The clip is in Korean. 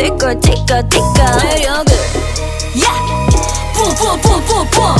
있을 걸 티끌 티끌 매력을 yeah. 부부부부부